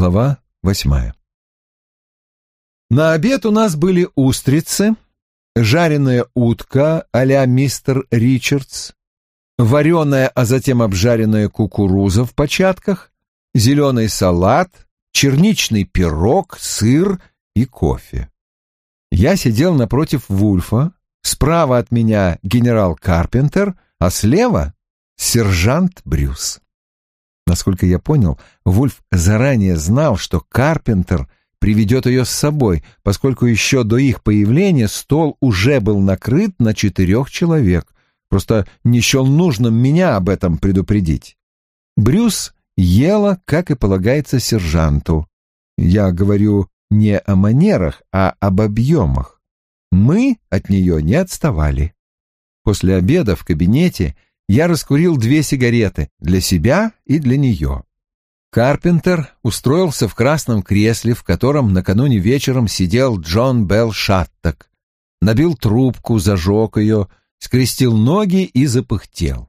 Глава восьмая. На обед у нас были устрицы, жареная утка а-ля мистер Ричардс, вареная, а затем обжаренная кукуруза в початках, зеленый салат, черничный пирог, сыр и кофе. Я сидел напротив Вульфа, справа от меня генерал Карпентер, а слева — сержант Брюс. Насколько я понял, Вульф заранее знал, что Карпентер приведет ее с собой, поскольку еще до их появления стол уже был накрыт на четырех человек. Просто не счел нужным меня об этом предупредить. Брюс ела, как и полагается сержанту. Я говорю не о манерах, а об объемах. Мы от нее не отставали. После обеда в кабинете я раскурил две сигареты для себя и для нее. Карпентер устроился в красном кресле, в котором накануне вечером сидел Джон Белл Шаттак. Набил трубку, зажег ее, скрестил ноги и запыхтел.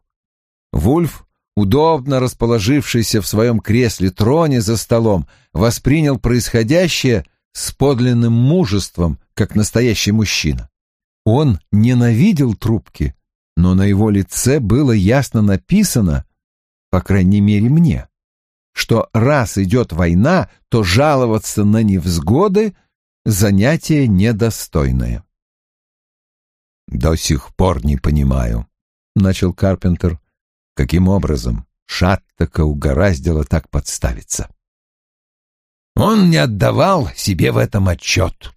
Вульф, удобно расположившийся в своем кресле-троне за столом, воспринял происходящее с подлинным мужеством, как настоящий мужчина. Он ненавидел трубки, но на его лице было ясно написано, по крайней мере мне, что раз идет война, то жаловаться на невзгоды — занятие недостойное. «До сих пор не понимаю», — начал Карпентер, — «каким образом Шаттака угораздило так подставиться». Он не отдавал себе в этом отчет.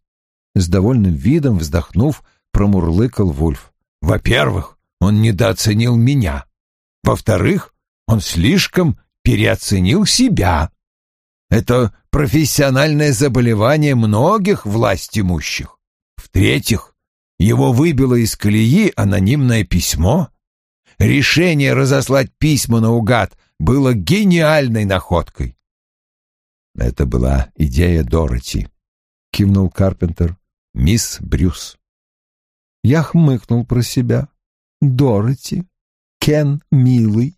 С довольным видом вздохнув, промурлыкал Вульф. Во-первых, он недооценил меня. Во-вторых, он слишком переоценил себя. Это профессиональное заболевание многих власть имущих. В-третьих, его выбило из колеи анонимное письмо. Решение разослать письма наугад было гениальной находкой. Это была идея Дороти, кивнул Карпентер. Мисс Брюс. Я хмыкнул про себя. Дороти, Кен милый.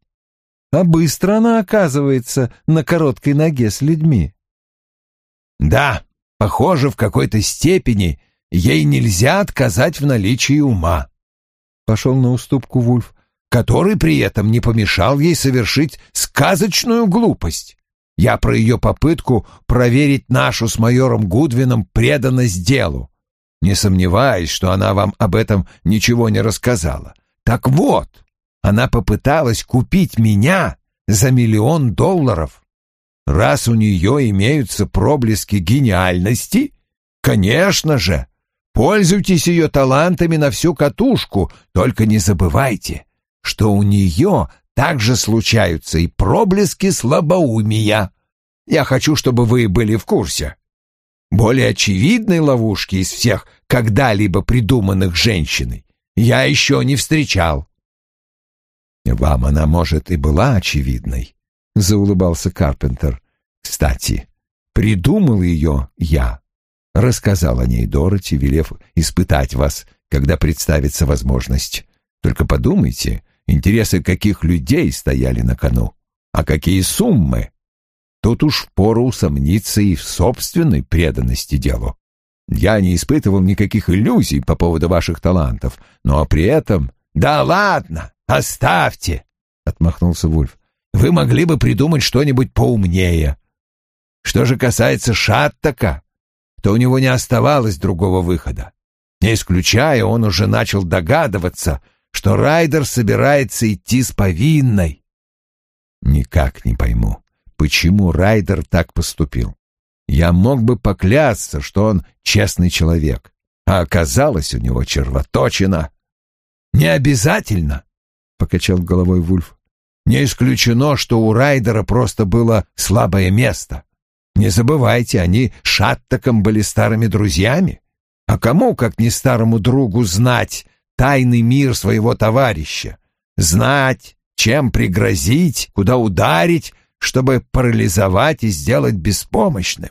А быстро она оказывается на короткой ноге с людьми. Да, похоже, в какой-то степени ей нельзя отказать в наличии ума. Пошел на уступку Вульф, который при этом не помешал ей совершить сказочную глупость. Я про ее попытку проверить нашу с майором Гудвином преданность делу. Не сомневаюсь, что она вам об этом ничего не рассказала. Так вот, она попыталась купить меня за миллион долларов. Раз у нее имеются проблески гениальности, конечно же, пользуйтесь ее талантами на всю катушку, только не забывайте, что у нее также случаются и проблески слабоумия. Я хочу, чтобы вы были в курсе. Более очевидной ловушки из всех когда-либо придуманных женщиной я еще не встречал. Вам она, может, и была очевидной, заулыбался Карпентер. Кстати, придумал ее я. Рассказал о ней Дороти, велев испытать вас, когда представится возможность. Только подумайте, интересы каких людей стояли на кону, а какие суммы. Тут уж впору усомниться и в собственной преданности делу. Я не испытывал никаких иллюзий по поводу ваших талантов, но при этом... Да ладно, оставьте, отмахнулся Вульф. Вы могли бы придумать что-нибудь поумнее. Что же касается Шаттака, то у него не оставалось другого выхода. Не исключая, он уже начал догадываться, что Райдер собирается идти с повинной. Никак не пойму, почему Райдер так поступил. Я мог бы поклясться, что он честный человек, а оказалось у него червоточина. «Не обязательно», — покачал головой Вульф. «Не исключено, что у Райдера просто было слабое место. Не забывайте, они Шаттаком были старыми друзьями. А кому, как не старому другу, знать тайный мир своего товарища? Знать, чем пригрозить, куда ударить, чтобы парализовать и сделать беспомощным.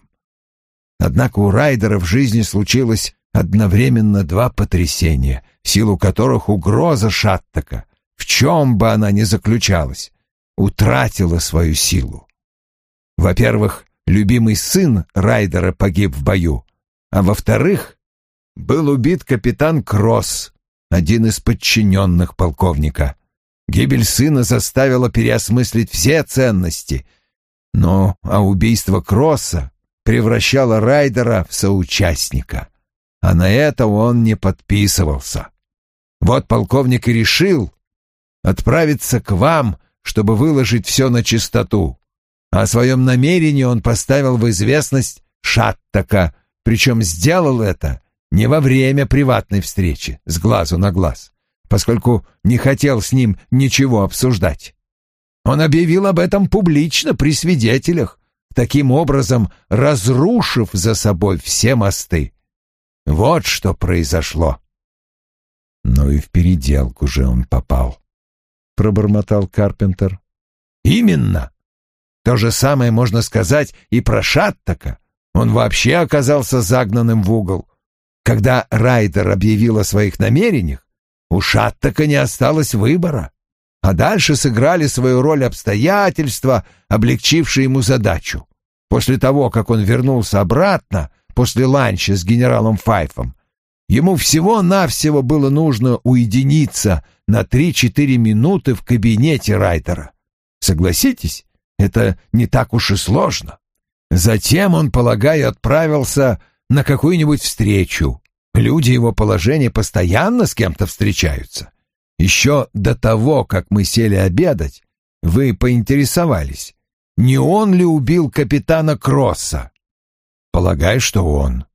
Однако у Райдера в жизни случилось одновременно два потрясения, в силу которых угроза Шаттака, в чем бы она ни заключалась, утратила свою силу. Во-первых, любимый сын Райдера погиб в бою, а во-вторых, был убит капитан Кросс, один из подчиненных полковника. Гибель сына заставила переосмыслить все ценности, но а убийство Кросса превращало Райдера в соучастника, а на это он не подписывался. Вот полковник и решил отправиться к вам, чтобы выложить все на чистоту. А о своем намерении он поставил в известность Шаттака, причем сделал это не во время приватной встречи, с глазу на глаз, поскольку не хотел с ним ничего обсуждать. Он объявил об этом публично при свидетелях, таким образом разрушив за собой все мосты. Вот что произошло. Ну и в переделку же он попал, — пробормотал Карпентер. Именно. То же самое можно сказать и про Шаттака. Он вообще оказался загнанным в угол. Когда Райдер объявил о своих намерениях, у Шаттака не осталось выбора. А дальше сыграли свою роль обстоятельства, облегчившие ему задачу. После того, как он вернулся обратно, после ланча с генералом Файфом, ему всего-навсего было нужно уединиться на 3-4 минуты в кабинете Райдера. Согласитесь, это не так уж и сложно. Затем он, полагаю, отправился на какую-нибудь встречу. Люди его положения постоянно с кем-то встречаются. Еще до того, как мы сели обедать, вы поинтересовались, не он ли убил капитана Кросса? Полагаю, что он.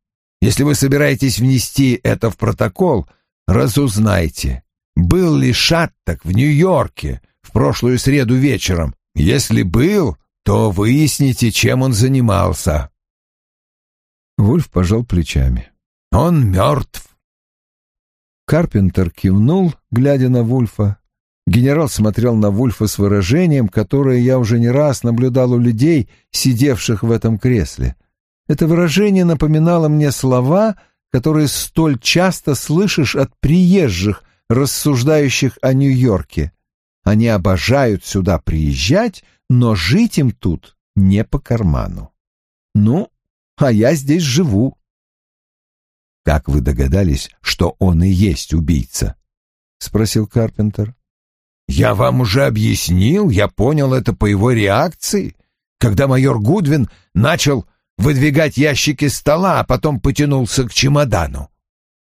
Если вы собираетесь внести это в протокол, разузнайте, был ли Шаттак в Нью-Йорке в прошлую среду вечером. Если был, то выясните, чем он занимался. Вульф пожал плечами. Он мертв. Карпентер кивнул, глядя на Вульфа. Генерал смотрел на Вульфа с выражением, которое я уже не раз наблюдал у людей, сидевших в этом кресле. Это выражение напоминало мне слова, которые столь часто слышишь от приезжих, рассуждающих о Нью-Йорке. Они обожают сюда приезжать, но жить им тут не по карману. Ну, а я здесь живу. Как вы догадались, что он и есть убийца? спросил Карпентер. Я вам уже объяснил, я понял это по его реакции, когда майор Гудвин начал выдвигать ящики стола, а потом потянулся к чемодану.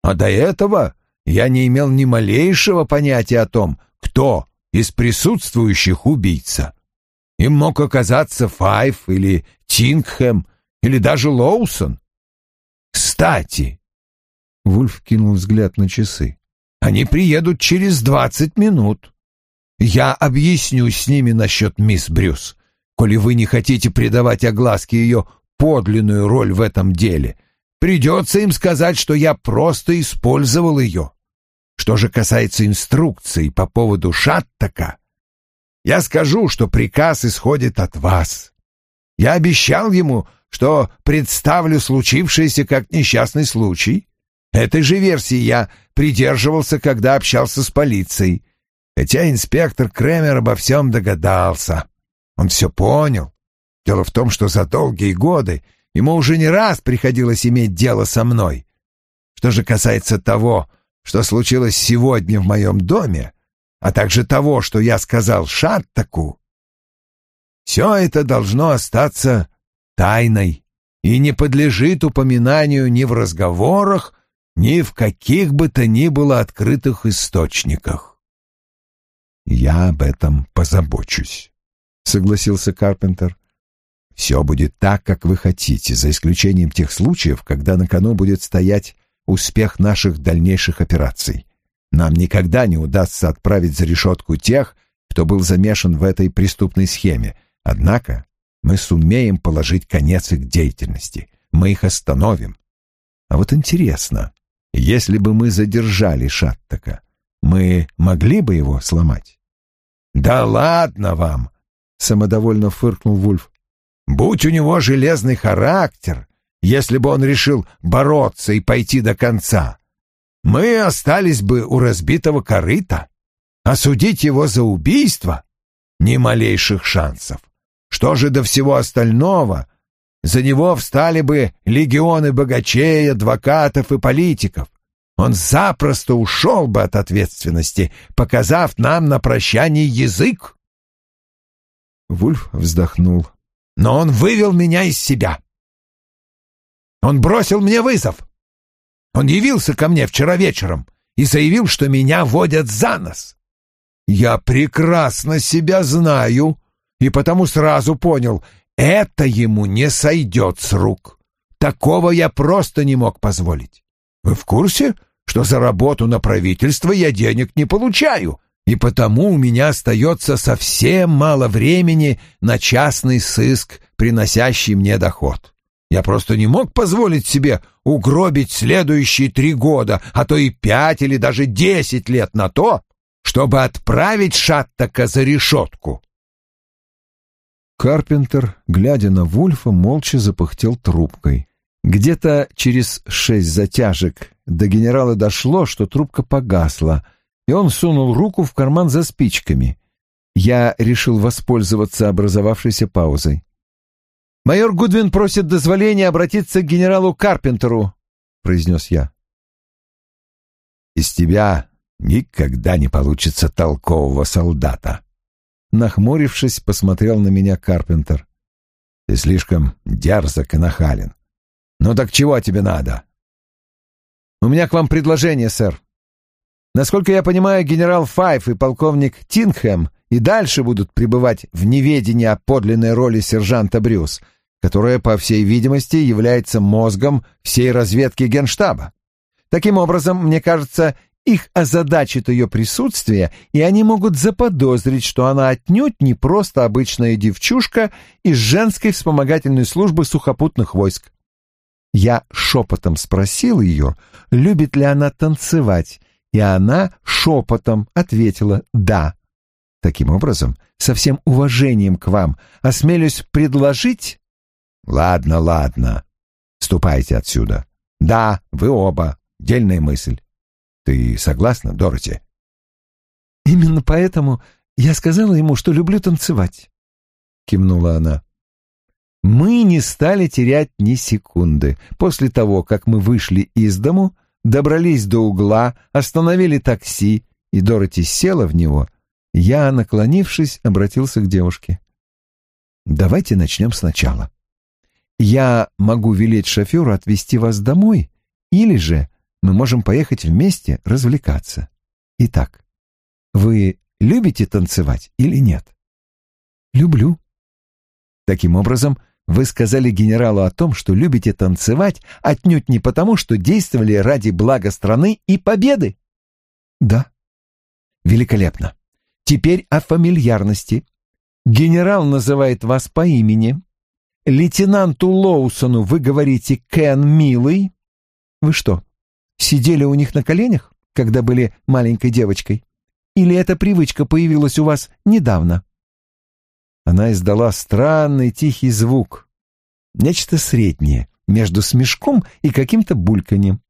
А до этого я не имел ни малейшего понятия о том, кто из присутствующих убийца. Им мог оказаться Файф или Тингхэм или даже Лоусон. Кстати, Вульф кинул взгляд на часы. Они приедут через двадцать минут. Я объяснюсь с ними насчет мисс Брюс, коли вы не хотите придавать огласке ее подлинную роль в этом деле. Придется им сказать, что я просто использовал ее. Что же касается инструкций по поводу Шаттака, я скажу, что приказ исходит от вас. Я обещал ему, что представлю случившееся как несчастный случай. Этой же версии я придерживался, когда общался с полицией. Хотя инспектор Кремер обо всем догадался. Он все понял. Дело в том, что за долгие годы ему уже не раз приходилось иметь дело со мной. Что же касается того, что случилось сегодня в моем доме, а также того, что я сказал Шаттаку, все это должно остаться тайной и не подлежит упоминанию ни в разговорах, ни в каких бы то ни было открытых источниках. «Я об этом позабочусь», — согласился Карпентер. «Все будет так, как вы хотите, за исключением тех случаев, когда на кону будет стоять успех наших дальнейших операций. Нам никогда не удастся отправить за решетку тех, кто был замешан в этой преступной схеме, однако мы сумеем положить конец их деятельности, мы их остановим. А вот интересно, если бы мы задержали Шаттака, мы могли бы его сломать? «Да ладно вам!» — самодовольно фыркнул Вульф. «Будь у него железный характер, если бы он решил бороться и пойти до конца, мы остались бы у разбитого корыта. Осудить его за убийство — ни малейших шансов. Что же до всего остального? За него встали бы легионы богачей, адвокатов и политиков. Он запросто ушел бы от ответственности, показав нам на прощание язык. Вульф вздохнул. Но он вывел меня из себя. Он бросил мне вызов. Он явился ко мне вчера вечером и заявил, что меня водят за нос. Я прекрасно себя знаю и потому сразу понял, это ему не сойдет с рук. Такого я просто не мог позволить. Вы в курсе, что за работу на правительство я денег не получаю, и потому у меня остается совсем мало времени на частный сыск, приносящий мне доход. Я просто не мог позволить себе угробить следующие три года, а то и пять или даже десять лет на то, чтобы отправить Шаттака за решетку. Карпентер, глядя на Вульфа, молча запыхтел трубкой. Где-то через шесть затяжек до генерала дошло, что трубка погасла, и он сунул руку в карман за спичками. Я решил воспользоваться образовавшейся паузой. «Майор Гудвин просит дозволения обратиться к генералу Карпентеру», — произнес я. «Из тебя никогда не получится толкового солдата», Нахмурившись, посмотрел на меня Карпентер. «Ты слишком дерзок и нахален. Ну так чего тебе надо?» «У меня к вам предложение, сэр. Насколько я понимаю, генерал Файф и полковник Тингхэм и дальше будут пребывать в неведении о подлинной роли сержанта Брюс, которая, по всей видимости, является мозгом всей разведки Генштаба. Таким образом, мне кажется, их озадачит ее присутствие, и они могут заподозрить, что она отнюдь не просто обычная девчушка из женской вспомогательной службы сухопутных войск. Я шепотом спросил ее, любит ли она танцевать, и она шепотом ответила «да». Таким образом, со всем уважением к вам, осмелюсь предложить... Ладно, ладно, ступайте отсюда. Да, вы оба, дельная мысль. Ты согласна, Дороти? Именно поэтому я сказала ему, что люблю танцевать, кивнула она. Мы не стали терять ни секунды. После того, как мы вышли из дому, добрались до угла, остановили такси, и Дороти села в него, я, наклонившись, обратился к девушке. «Давайте начнем сначала. Я могу велеть шоферу отвезти вас домой, или же мы можем поехать вместе развлекаться. Итак, вы любите танцевать или нет? Люблю. Таким образом, вы сказали генералу о том, что любите танцевать отнюдь не потому, что действовали ради блага страны и победы. Да. Великолепно. Теперь о фамильярности. Генерал называет вас по имени. Лейтенанту Лоусону вы говорите «Кен, милый». Вы что, Сидели у них на коленях, когда были маленькой девочкой? Или эта привычка появилась у вас недавно?» Она издала странный тихий звук. Нечто среднее между смешком и каким-то бульканьем.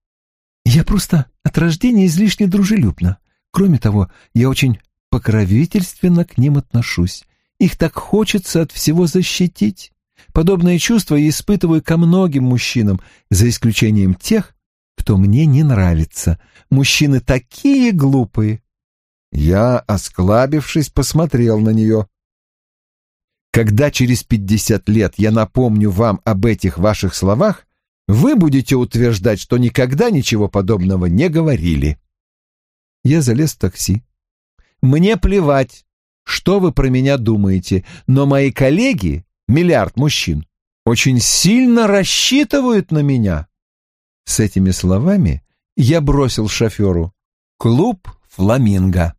«Я просто от рождения излишне дружелюбна. Кроме того, я очень покровительственно к ним отношусь. Их так хочется от всего защитить. Подобные чувства я испытываю ко многим мужчинам, за исключением тех, кто мне не нравится. Мужчины такие глупые. Я, осклабившись, посмотрел на нее. Когда через пятьдесят лет я напомню вам об этих ваших словах, вы будете утверждать, что никогда ничего подобного не говорили. Я залез в такси. Мне плевать, что вы про меня думаете, но мои коллеги, миллиард мужчин, очень сильно рассчитывают на меня. С этими словами я бросил шоферу «Клуб Фламинго».